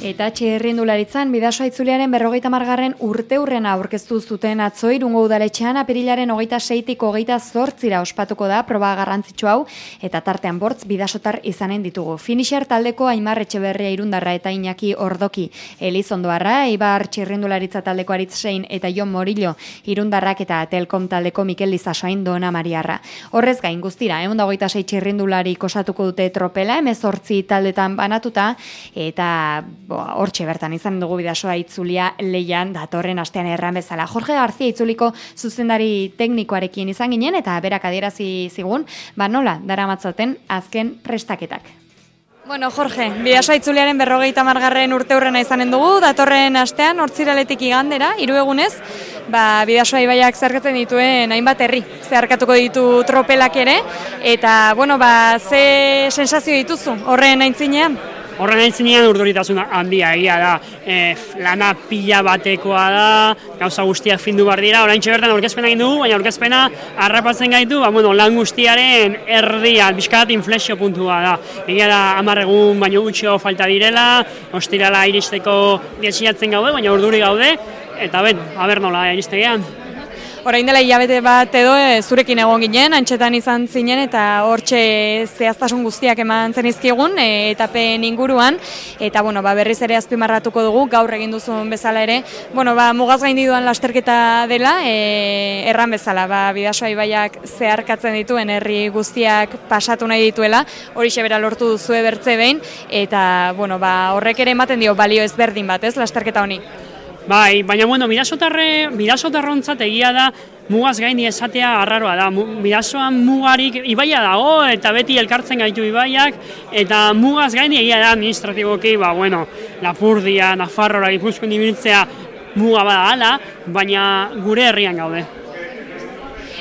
Eta txerrindularitzan, bidasoa itzuliaren berrogeita margarren urte hurrena aurkeztu zuten atzo irungo udaletxean apirilaren hogeita seitik hogeita zortzira ospatuko da proba garrantzitsu hau eta tartean bortz bidasotar izanen ditugu. Finisher taldeko Aimar Etxeberria irundarra eta Iñaki Ordoki Elizondoarra, Ibar txerrindularitza taldeko Aritzein eta Jon Morillo irundarrak eta Telkom taldeko Mikel Lizasoain Dona Mariarra. Horrez gain guztira, egun da hogeita sei txerrindulari kosatuko dute tropela, emezortzi taldetan banatuta eta hortxe bertan izan dugu bidasoa itzulia leian datorren astean erran bezala. Jorge García itzuliko zuzendari teknikoarekin izan ginen eta berak adierazi zigun, ba nola dara matzaten azken prestaketak. Bueno, Jorge, bidasoa itzuliaren berrogeita margarren urte hurrena izanen dugu, datorren astean, hortziraletik igandera, hiru egunez, ba, bidasoa ibaiak zergatzen dituen hainbat herri, zeharkatuko ditu tropelak ere, eta, bueno, ba, ze sensazio dituzu horren aintzinean? Horren aintzinean urduritasun handia egia da, e, lana pila batekoa da, gauza guztiak findu bar dira, orain bertan aurkezpena egin dugu, baina aurkezpena harrapatzen gaitu, ba, bueno, lan guztiaren erdia, bizkat inflexio puntua da. Egia da, amarregun baino gutxio falta direla, ostirala iristeko desiatzen gaude, baina urduri gaude, eta ben, haber nola iristegean. Orain dela hilabete bat edo e, zurekin egon ginen, antxetan izan zinen eta hortxe zehaztasun guztiak eman zen izkigun e, etapen inguruan. Eta bueno, ba, berriz ere azpimarratuko dugu gaur egin duzun bezala ere. Bueno, ba, mugaz gaindi duan lasterketa dela e, erran bezala, ba, bidasoa ibaiak zeharkatzen dituen herri guztiak pasatu nahi dituela. Hori bera lortu duzu ebertze behin. Eta bueno, ba, horrek ere ematen dio balio ezberdin bat ez lasterketa honi Bai, baina bueno, Mirasotarre, Mirasotarrontzat egia da mugaz gaini esatea arraroa da. Mirasoan mugarik ibaia dago eta beti elkartzen gaitu ibaiak eta mugaz gaini egia da administratiboki, ba bueno, Lapurdia, Nafarroa, Gipuzkoan ibiltzea muga bada hala, baina gure herrian gaude.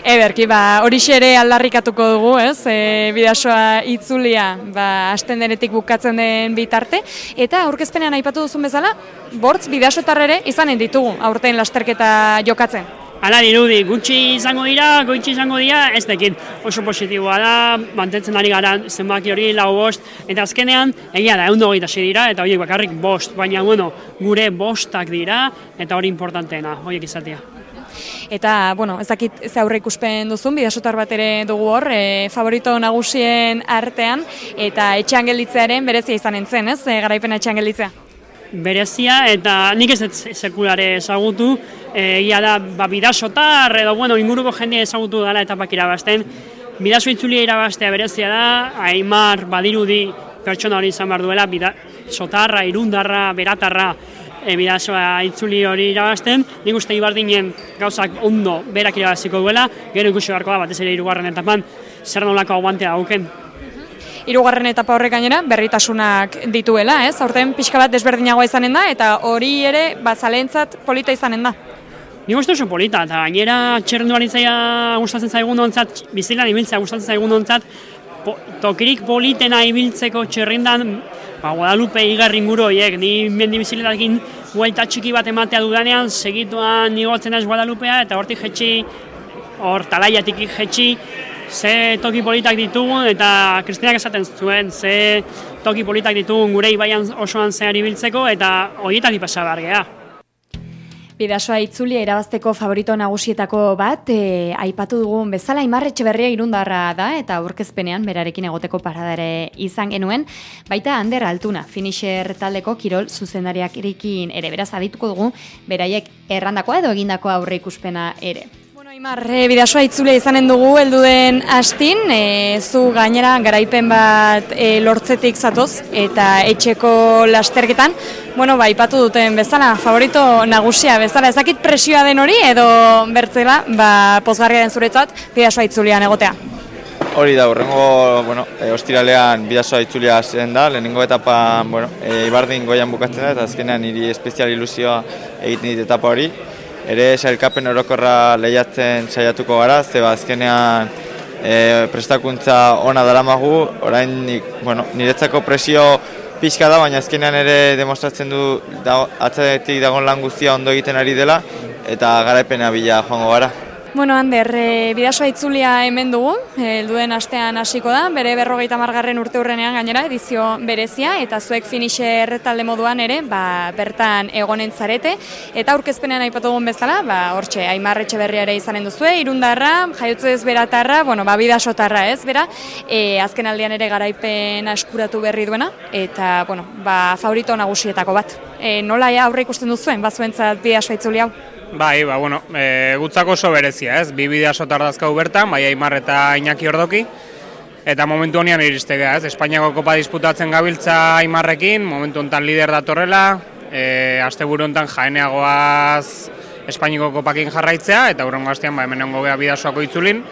Eberki, ba, hori ere aldarrikatuko dugu, ez, e, bidasoa itzulia, ba, asten denetik bukatzen den bitarte, eta aurkezpenean aipatu duzun bezala, bortz bidasotarrere izanen ditugu, aurten lasterketa jokatzen. Hala dirudi, gutxi izango dira, goitxi izango dira, ez dekin oso positiboa da, mantentzen ari gara zenbaki hori lau bost, eta azkenean, egia da, egun dogeita dira, eta horiek bakarrik bost, baina, bueno, gure bostak dira, eta hori importanteena, horiek izatea. Eta, bueno, ez dakit ze aurre ikuspen duzun, bidasotar bat ere dugu hor, e, favorito nagusien artean, eta etxean gelditzearen berezia izan entzen, ez, e, garaipen etxean gelditzea? Berezia, eta nik ez sekulare ezagutu, e, ia da, ba, bidasotar, edo, bueno, inguruko jendea ezagutu dara eta pakira bazten, bidaso itzulia irabaztea berezia da, Aimar badirudi pertsona hori izan behar duela, bidasotarra, irundarra, beratarra, e, bidazoa itzuli hori irabazten, nik uste ibardinen gauzak ondo berak irabaziko duela, gero ikusi beharko da batez ere irugarren etapan, zer nolako aguantea hauken. Irugarren etapa horrek gainera berritasunak dituela, ez? Aurten pixka bat desberdinagoa izanen da, eta hori ere bazalentzat polita izanen da. Ni uste oso polita, eta gainera txerrendu zaia gustatzen zaigun ontzat, bizilan ibiltzea gustatzen zaigun ontzat, po, tokirik politena ibiltzeko txerrendan ba, Guadalupe igarri inguru horiek, ni mendi biziletakin guaita txiki bat ematea dudanean, segituan nigotzen ez Guadalupea, eta hortik jetxi, hor talaiatik jetxi, ze toki politak ditugun, eta Kristinak esaten zuen, ze toki politak ditugun gure ibaian osoan zehar ibiltzeko, eta horietak ipasa behar Bidasoa itzulia irabazteko favorito nagusietako bat, e, aipatu dugun bezala imarretxe berria irundarra da, eta aurkezpenean berarekin egoteko paradare izan genuen, baita Ander Altuna, finisher taldeko kirol zuzendariak irikin ere, beraz adituko dugu, beraiek errandakoa edo egindakoa aurre ikuspena ere. Imar, e, bidasoa itzule izanen dugu helduden astin, e, zu gainera garaipen bat e, lortzetik zatoz eta etxeko lasterketan, bueno, ba, ipatu duten bezala, favorito nagusia bezala, ezakit presioa den hori edo bertzela, ba, pozgarria den zuretzat, bidasoa itzulean egotea. Hori da, horrengo, bueno, e, ostiralean bidasoa itzulea zen da, lehenengo etapa, bueno, e, ibardin goian bukatzen da, eta azkenean niri espezial ilusioa egiten dit etapa hori ere sailkapen orokorra lehiatzen saiatuko gara, ze ba, azkenean e, prestakuntza ona daramagu, orain bueno, niretzako presio pixka da, baina azkenean ere demostratzen du da, atzadetik dagoen lan guztia ondo egiten ari dela, eta garaipena bila joango gara. Bueno, Ander, e, bidasoa itzulia hemen dugu, helduen astean hasiko da, bere berrogeita margarren urte hurrenean gainera, edizio berezia, eta zuek finisher talde moduan ere, ba, bertan egonen zarete, eta aurkezpenean aipatugun bezala, ba, hortxe, aimarretxe berria ere izanen duzue, irundarra, jaiotze ez beratarra, bueno, ba, bidasotarra ez, bera, e, azken aldean ere garaipen askuratu berri duena, eta, bueno, ba, favorito nagusietako bat. E, nola ja aurre ikusten duzuen, bazuentzat bidasoa itzuli hau? Bai, ba, bueno, e, gutzako oso berezia, ez? Bi bidea sotardazkau bertan, bai Aimar eta Iñaki Ordoki, eta momentu honean iristegea, ez? Espainiako kopa disputatzen gabiltza Aimarrekin, momentu honetan lider datorrela, e, aste buru honetan jaeneagoaz Espainiko kopakin jarraitzea, eta urrengo astean, ba, hemen ongo geha bidazoako itzulin,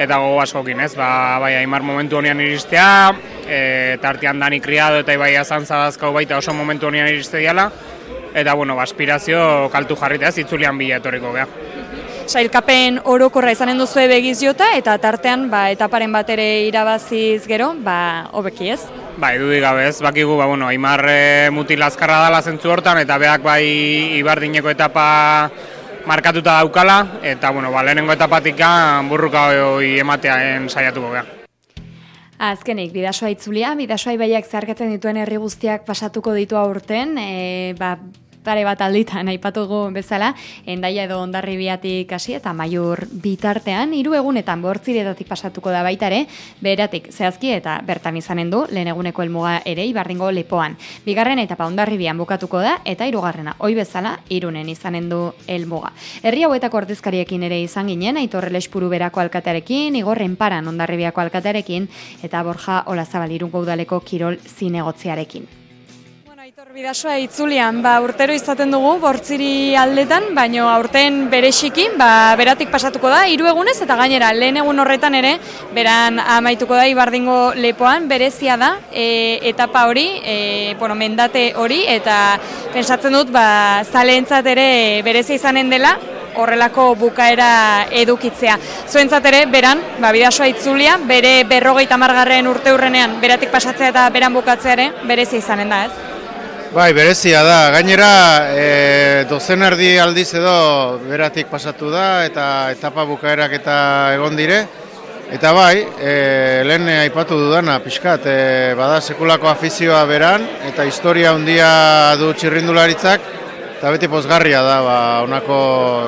eta gogo askokin, ez? Ba, bai, Aimar momentu honean iristea, e, eta artean Dani Kriado eta Ibai Azantzadazkau baita oso momentu honean iriste diala, eta bueno, ba, aspirazio kaltu jarritea zitzulian bila etoriko geha. Sailkapen orokorra izanen duzu begiz jota eta tartean ba, etaparen bat ere irabaziz gero, ba, hobeki ez? Ba, edu gabe ez, bakigu, ba, bueno, Aimar e, mutil azkarra dala zentzu hortan, eta beak bai ibardineko etapa markatuta daukala, eta bueno, ba, lehenengo etapatik burruka hori emateaen saiatuko geha. Azkenik, bidasoa itzulia, bidasoa ibaiak zeharkatzen dituen herri guztiak pasatuko ditu aurten, e, ba, pare bat alditan aipatugu bezala, endaia edo ondarribiatik hasi eta maiur bitartean, hiru egunetan bortziretatik pasatuko da baitare, beratik zehazki eta bertan izanen du, lehen eguneko elmuga ere ibardingo lepoan. Bigarren eta pa ondarribian bukatuko da, eta hirugarrena oi bezala, irunen izanen du elmuga. Herri hauetako ordezkariekin ere izan ginen, aitorre lespuru berako alkatearekin, igorren paran ondarribiako alkatearekin, eta borja olazabal irungo udaleko kirol zinegotziarekin. Bidasoa itzulian, ba, urtero izaten dugu, bortziri aldetan, baino aurten berexiki, ba, beratik pasatuko da, hiru egunez, eta gainera, lehen egun horretan ere, beran amaituko da, ibardingo lepoan, berezia da, e, etapa hori, e, bueno, mendate hori, eta pensatzen dut, ba, zaleentzat ere berezia izanen dela, horrelako bukaera edukitzea. Zuentzat ere, beran, ba, bidasoa itzulia, bere berrogeita margarren urte hurrenean, beratik pasatzea eta beran bukatzea ere, berezia izanen da, ez? Bai, berezia da. Gainera, e, dozen erdi aldiz edo beratik pasatu da eta etapa bukaerak eta egon dire. Eta bai, e, lehen aipatu dudana, pixkat, e, bada sekulako afizioa beran eta historia handia du txirrindularitzak eta beti pozgarria da, ba, onako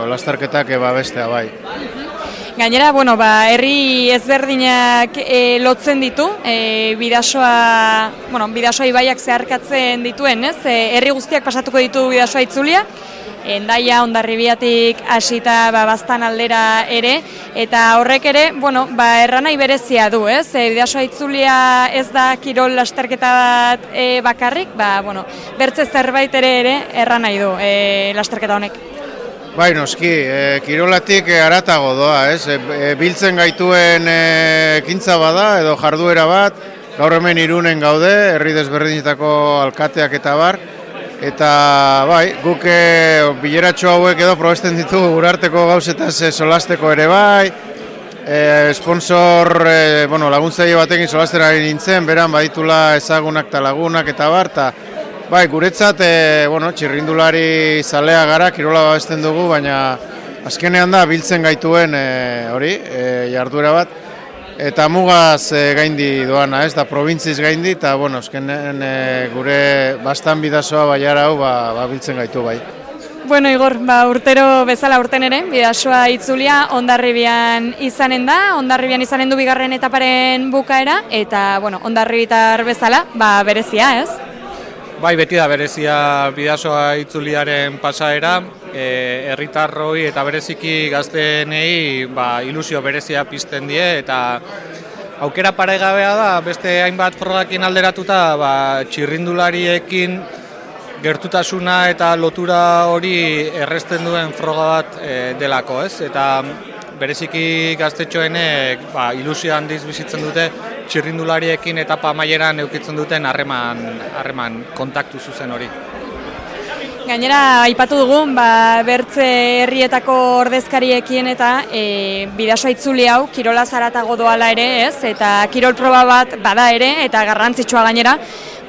lastarketak eba bestea, bai. Gainera, bueno, ba, herri ezberdinak e, lotzen ditu, e, bidasoa, bueno, bidasoa ibaiak zeharkatzen dituen, ez? E, herri guztiak pasatuko ditu bidasoa itzulia, endaia ondarribiatik hasita ba, bastan aldera ere, eta horrek ere, bueno, ba, errana iberezia du, ez? E, bidasoa itzulia ez da kirol lasterketa bat e, bakarrik, ba, bueno, bertze zerbait ere ere errana du e, lasterketa honek. Bai, noski, e, kirolatik e, aratago doa, ez? E, biltzen gaituen ekintza bada edo jarduera bat, gaur hemen irunen gaude, herri desberdinetako alkateak eta bar, eta bai, guk bileratxo hauek edo probesten ditu urarteko gauzetaz e, solasteko ere bai, e, sponsor, e, bueno, laguntzaile batekin solastera nintzen, beran baditula ezagunak eta lagunak eta bar, eta Bai, guretzat, e, bueno, txirrindulari zalea gara, kirola babesten dugu, baina azkenean da biltzen gaituen e, hori, e, jarduera bat, eta mugaz e, gaindi doana, ez da, provintziz gaindi, eta, bueno, azkenean e, gure bastan bidazoa baiara hau, ba, ba, biltzen gaitu bai. Bueno, Igor, ba, urtero bezala urten ere, bidasoa itzulia ondarribian izanen da, ondarribian izanen du bigarren etaparen bukaera, eta, bueno, ondarribitar bezala, ba, berezia, ez? Bai, beti da berezia bidasoa itzuliaren pasaera, e, herritarroi eta bereziki gaztenei ba, ilusio berezia pizten die eta aukera paregabea da beste hainbat frogakin alderatuta ba, txirrindulariekin gertutasuna eta lotura hori erresten duen froga bat e, delako, ez? Eta bereziki gaztetxoenek ba, ilusio handiz bizitzen dute txirrindulariekin etapa amaieran eukitzen duten harreman harreman kontaktu zuzen hori. Gainera, aipatu dugun, ba, bertze herrietako ordezkariekin eta e, bidasoa itzuli hau, kirola zaratago doala ere, ez? Eta kirol proba bat bada ere, eta garrantzitsua gainera,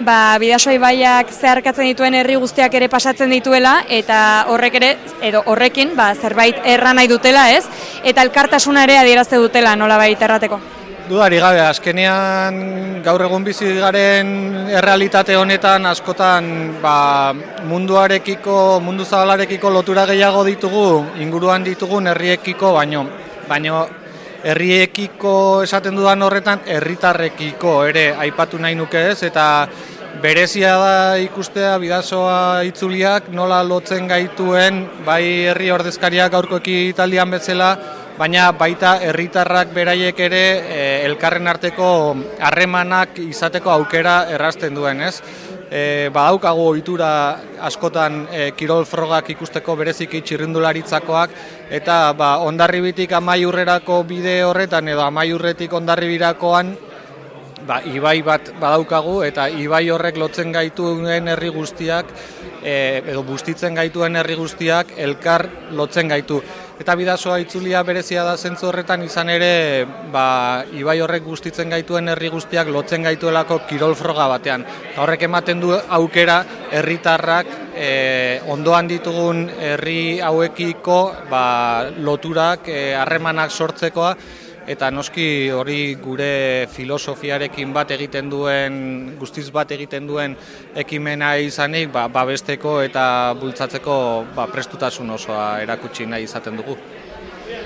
ba, bidasoa ibaiak zeharkatzen dituen herri guztiak ere pasatzen dituela, eta horrek ere, edo horrekin, ba, zerbait erra nahi dutela, ez? Eta elkartasuna ere adierazte dutela, nola baita errateko. Dudari gabe, azkenean gaur egun bizi garen errealitate honetan askotan ba, munduarekiko, mundu zabalarekiko lotura gehiago ditugu, inguruan ditugun herriekiko, baino, baino herriekiko esaten dudan horretan herritarrekiko ere aipatu nahi nuke ez, eta berezia da ikustea bidazoa itzuliak nola lotzen gaituen bai herri ordezkariak gaurko ekitaldian bezala, baina baita herritarrak beraiek ere e, elkarren arteko harremanak izateko aukera errazten duen, ez? E, badaukago ohitura askotan e, kirol frogak ikusteko bereziki txirrindularitzakoak eta ba Hondarribitik Amaiurrerako bide horretan edo Amaiurretik Hondarribirakoan ba, ibai bat badaukagu eta ibai horrek lotzen gaituen herri guztiak e, edo bustitzen gaituen herri guztiak elkar lotzen gaitu eta bidasoa itzulia berezia da zentzu horretan izan ere ba, ibai horrek guztitzen gaituen herri guztiak lotzen gaituelako kirol froga batean. horrek ematen du aukera herritarrak e, ondoan ditugun herri hauekiko ba, loturak, e, harremanak sortzekoa, eta noski hori gure filosofiarekin bat egiten duen, guztiz bat egiten duen ekimena izanik, ba, babesteko eta bultzatzeko ba, prestutasun osoa erakutsi nahi izaten dugu.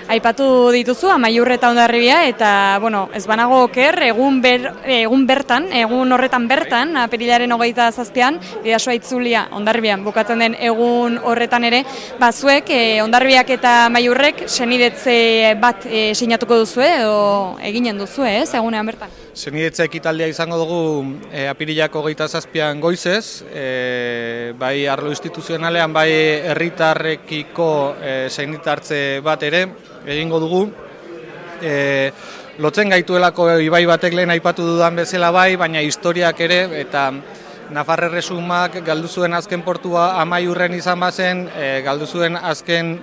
Aipatu dituzu Amaiur eta Hondarribia eta bueno, ez banago oker egun ber, egun bertan, egun horretan bertan, apirilaren 27an, bidasoa itzulia Hondarribian bukatzen den egun horretan ere, ba zuek eh, Hondarribiak eta Amaiurrek senidetze bat eh, sinatuko duzu edo eginen duzu, ez, egunean bertan. Senidetze ekitaldea izango dugu e, apirilako geita zazpian goizez, e, bai arlo instituzionalean, bai herritarrekiko e, bat ere, egingo dugu. E, lotzen gaituelako ibai batek lehen aipatu dudan bezala bai, baina historiak ere, eta Nafarre resumak galdu zuen azken portua amaiurren izan bazen, e, galdu zuen azken,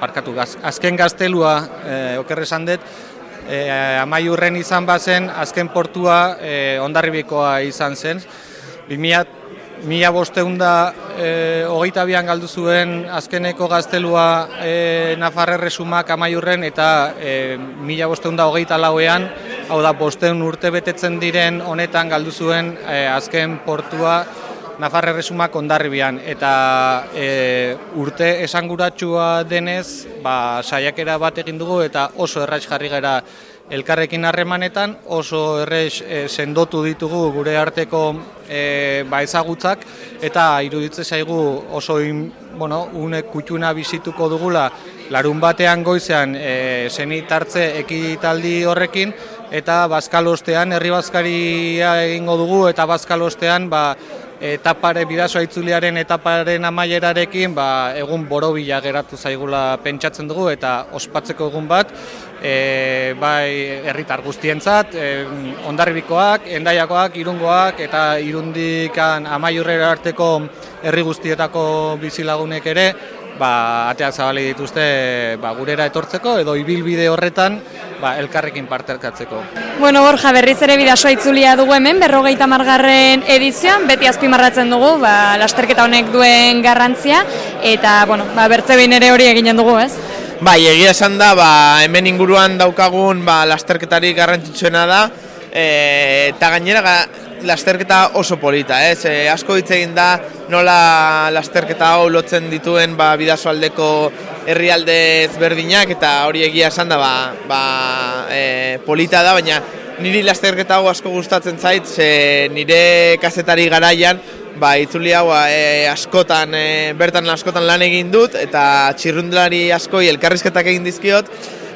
parkatu, azken gaztelua, e, okerresan dut, e, amaiurren izan bazen, azken portua e, ondarribikoa izan zen. 2000 Mila bosteunda e, hogeita bian galdu zuen azkeneko gaztelua e, Nafarre resumak amaiurren eta e, mila bosteunda hogeita lauean, hau da bosteun urte betetzen diren honetan galdu zuen e, azken portua Nafarre resumak ondarribian. Eta e, urte esanguratsua denez ba, saiakera bat egin dugu eta oso erraiz jarri gara elkarrekin harremanetan. Oso errez e, sendotu ditugu gure arteko e, ba ezagutzak. Eta iruditze zaigu oso in, bueno, une kutxuna bizituko dugula larun batean goizean e, zenitartze ekitaldi horrekin. Eta bazkalostean herri bazkaria egingo dugu eta bazkalostean ba, etapare bidasoa itzuliaren etaparen amaierarekin ba, egun borobila geratu zaigula pentsatzen dugu eta ospatzeko egun bat e, bai herritar guztientzat e, ondarribikoak, endaiakoak, irungoak eta irundikan amaiurrera arteko herri guztietako bizilagunek ere ba, ateak zabali dituzte ba, gurera etortzeko edo ibilbide horretan ba, elkarrekin parterkatzeko. Bueno, Borja, berriz ere bidasoa itzulia dugu hemen, berrogeita margarren edizioan, beti azpimarratzen dugu, ba, lasterketa honek duen garrantzia, eta, bueno, ba, bertze ere hori eginen dugu, ez? Bai, egia esan da, ba, hemen inguruan daukagun ba, lasterketari garrantzitsuena da, e, eta gainera lasterketa oso polita, ez? E, asko hitz egin da nola lasterketa hau lotzen dituen ba, bidazoaldeko herrialde ezberdinak eta hori egia esan da ba, ba, e, polita da, baina niri lasterketa hau asko gustatzen zait, ze nire kazetari garaian ba, itzuli hau e, askotan, e, bertan askotan lan egin dut eta txirrundulari askoi elkarrizketak egin dizkiot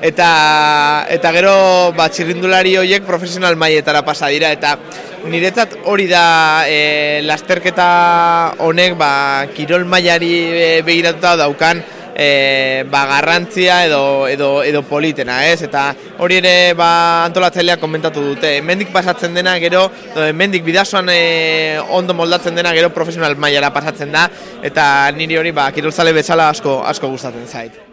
eta eta gero ba, txirrindulari horiek profesional maietara pasa dira eta niretzat hori da e, lasterketa honek ba, kirol mailari e, begiratuta daukan e, ba, garrantzia edo, edo, edo politena, ez? Eta hori ere ba, antolatzaileak komentatu dute. Hemendik pasatzen dena gero, hemendik bidazoan e, ondo moldatzen dena gero profesional mailara pasatzen da eta niri hori ba, kirolzale bezala asko, asko gustatzen zait.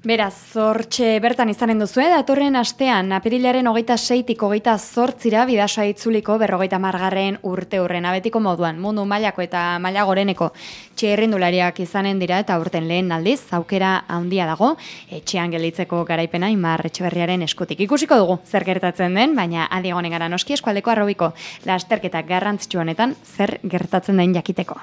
Beraz, zortxe bertan izanen duzu, datorren astean, apirilaren hogeita seitik hogeita zortzira bidasoa itzuliko berrogeita margarren urte hurren abetiko moduan, mundu mailako eta maila goreneko txerrindulariak izanen dira eta urten lehen aldiz, aukera handia dago, etxean gelitzeko garaipena imar etxeberriaren eskutik. Ikusiko dugu, zer gertatzen den, baina adiagonen gara noski eskualdeko arrobiko lasterketak garrantzitsu honetan, zer gertatzen den jakiteko.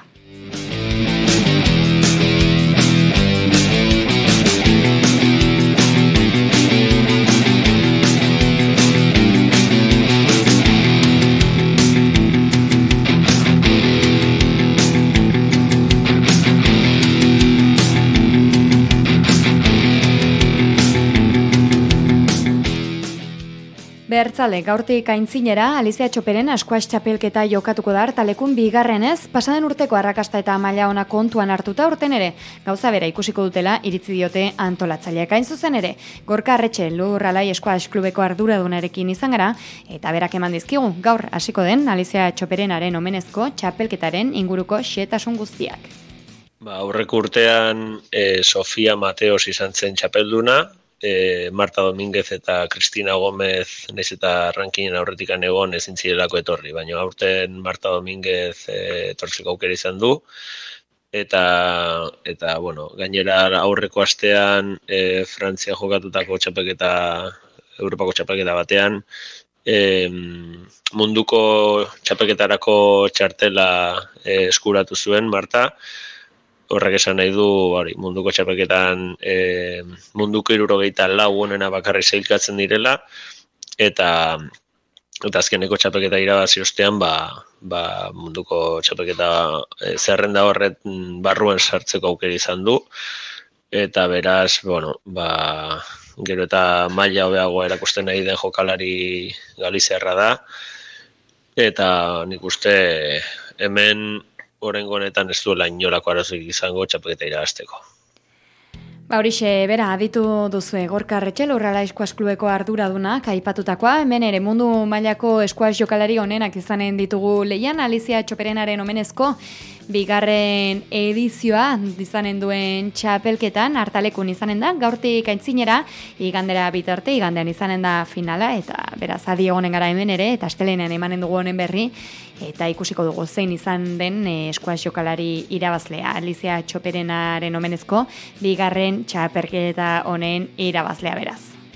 Bertzale, gaurtik aintzinera, Alizia Txoperen askoaz txapelketa jokatuko da hartalekun bigarrenez, pasaden urteko arrakasta eta maila ona kontuan hartuta urten ere, gauza bera ikusiko dutela iritzi diote antolatzaileak hain zuzen ere, gorka arretxe lurralai eskoaz klubeko arduradunarekin izan gara, eta berak eman dizkigu, gaur hasiko den Alizia Txoperenaren omenezko txapelketaren inguruko xetasun guztiak. Ba, aurreko urtean e, Sofia Mateos izan zen txapelduna, e, Marta Dominguez eta Cristina Gomez naiz eta rankinen aurretik egon ezin zirelako etorri, baina aurten Marta Dominguez e, etortzeko aukera izan du. Eta eta bueno, gainera aurreko astean e, Frantzia jokatutako txapelketa Europako txapelketa batean e, munduko txapelketarako txartela e, eskuratu zuen Marta horrek esan nahi du hori, munduko txapeketan e, munduko irurogeita lau honena bakarri zeilkatzen direla, eta eta azkeneko txapeketa irabazi ostean ba, ba munduko txapeketa e, zerrenda horret barruan sartzeko aukera izan du. Eta beraz, bueno, ba, gero eta maila hobeago erakusten nahi den jokalari galizerra da. Eta nik uste hemen orengo honetan ez duela inolako arazoik izango txapeketa irabazteko. Ba horixe, bera, aditu duzu Gorka Retxel, urrala eskuaz klubeko arduraduna, kaipatutakoa, hemen ere mundu mailako eskuaz jokalari honenak izanen ditugu lehian, Alizia Txoperenaren omenezko, bigarren edizioa izanen duen txapelketan hartalekun izanen da, gaurtik aintzinera, igandera bitarte, igandean izanen da finala, eta beraz adi egonen gara hemen ere, eta astelenean emanen dugu honen berri, eta ikusiko dugu zein izan den e, eskuaz jokalari irabazlea, Alizia Txoperenaren omenezko, bigarren txapelketa honen irabazlea beraz.